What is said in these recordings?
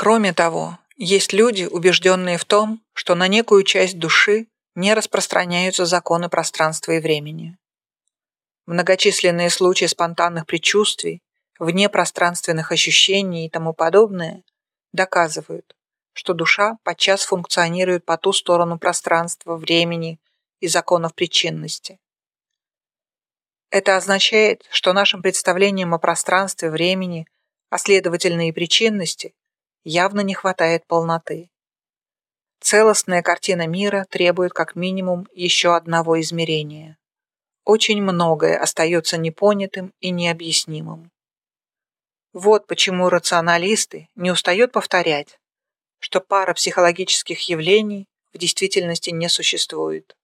Кроме того, есть люди, убежденные в том, что на некую часть души не распространяются законы пространства и времени. Многочисленные случаи спонтанных предчувствий, внепространственных ощущений и тому подобное доказывают, что душа подчас функционирует по ту сторону пространства, времени и законов причинности. Это означает, что нашим представлениям о пространстве, времени, а следовательно и причинности, явно не хватает полноты. Целостная картина мира требует как минимум еще одного измерения. Очень многое остается непонятым и необъяснимым. Вот почему рационалисты не устают повторять, что пара психологических явлений в действительности не существует.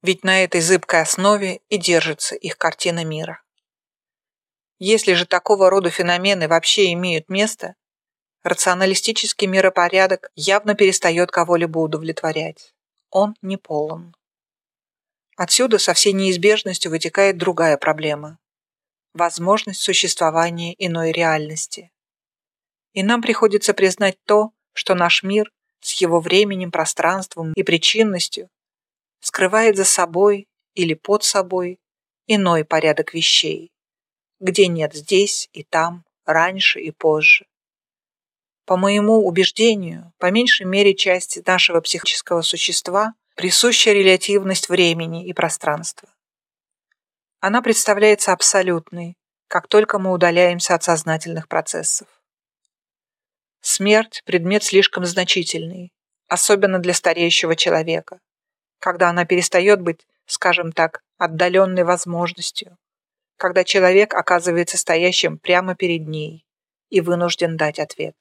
Ведь на этой зыбкой основе и держится их картина мира. Если же такого рода феномены вообще имеют место, рационалистический миропорядок явно перестает кого-либо удовлетворять. Он не полон. Отсюда со всей неизбежностью вытекает другая проблема – возможность существования иной реальности. И нам приходится признать то, что наш мир с его временем, пространством и причинностью скрывает за собой или под собой иной порядок вещей, где нет здесь и там, раньше и позже. По моему убеждению, по меньшей мере части нашего психического существа присуща релятивность времени и пространства. Она представляется абсолютной, как только мы удаляемся от сознательных процессов. Смерть – предмет слишком значительный, особенно для стареющего человека, когда она перестает быть, скажем так, отдаленной возможностью, когда человек оказывается стоящим прямо перед ней и вынужден дать ответ.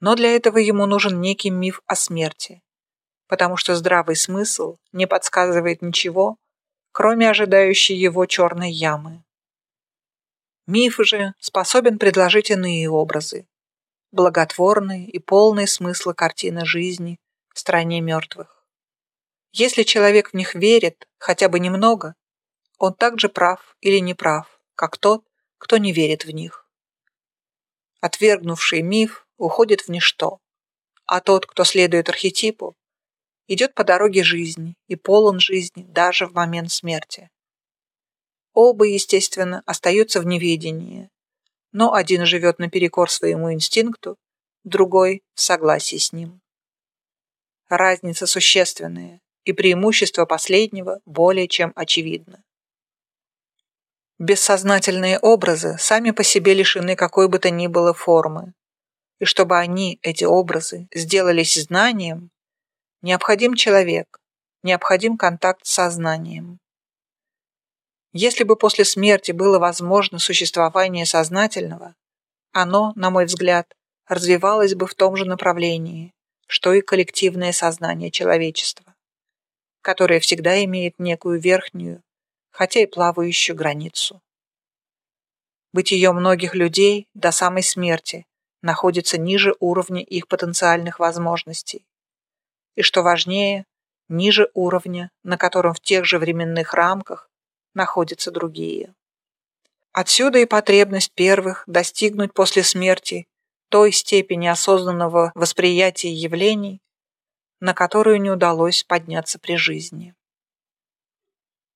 Но для этого ему нужен некий миф о смерти, потому что здравый смысл не подсказывает ничего, кроме ожидающей его черной ямы. Миф же способен предложить иные образы, благотворные и полные смысла картины жизни в стране мертвых. Если человек в них верит хотя бы немного, он также прав или не прав, как тот, кто не верит в них. Отвергнувший миф уходит в ничто, а тот, кто следует архетипу, идет по дороге жизни и полон жизни даже в момент смерти. Оба, естественно, остаются в неведении, но один живет наперекор своему инстинкту, другой в согласии с ним. Разница существенная, и преимущество последнего более чем очевидно. Бессознательные образы сами по себе лишены какой бы то ни было формы, и чтобы они, эти образы, сделались знанием, необходим человек, необходим контакт с сознанием. Если бы после смерти было возможно существование сознательного, оно, на мой взгляд, развивалось бы в том же направлении, что и коллективное сознание человечества, которое всегда имеет некую верхнюю, хотя и плавающую границу. Бытие многих людей до самой смерти находится ниже уровня их потенциальных возможностей. И что важнее, ниже уровня, на котором в тех же временных рамках находятся другие. Отсюда и потребность первых достигнуть после смерти той степени осознанного восприятия явлений, на которую не удалось подняться при жизни.